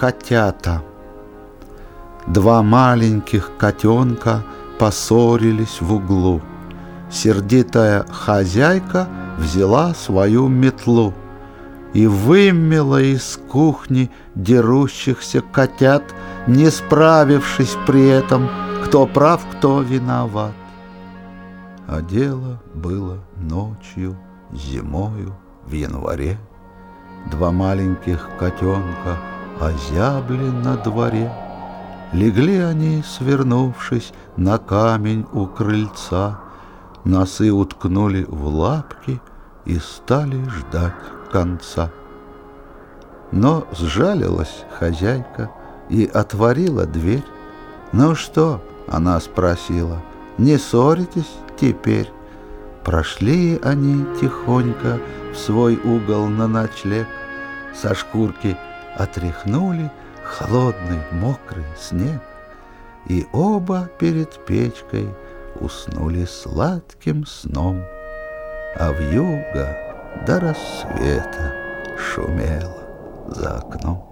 котята. Два маленьких котенка поссорились в углу. Сердитая хозяйка взяла свою метлу и вымела из кухни дерущихся котят, не справившись при этом, кто прав, кто виноват. А дело было ночью, зимою, в январе. Два маленьких котенка озябли на дворе. Легли они, свернувшись, на камень у крыльца, Носы уткнули в лапки и стали ждать конца. Но сжалилась хозяйка и отворила дверь. «Ну что?» — она спросила. «Не ссоритесь теперь?» Прошли они тихонько в свой угол на ночлег, Со шкурки отряхнули холодный мокрый снег, И оба перед печкой уснули сладким сном, А в юго до рассвета шумело за окном.